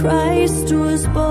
Christ was born.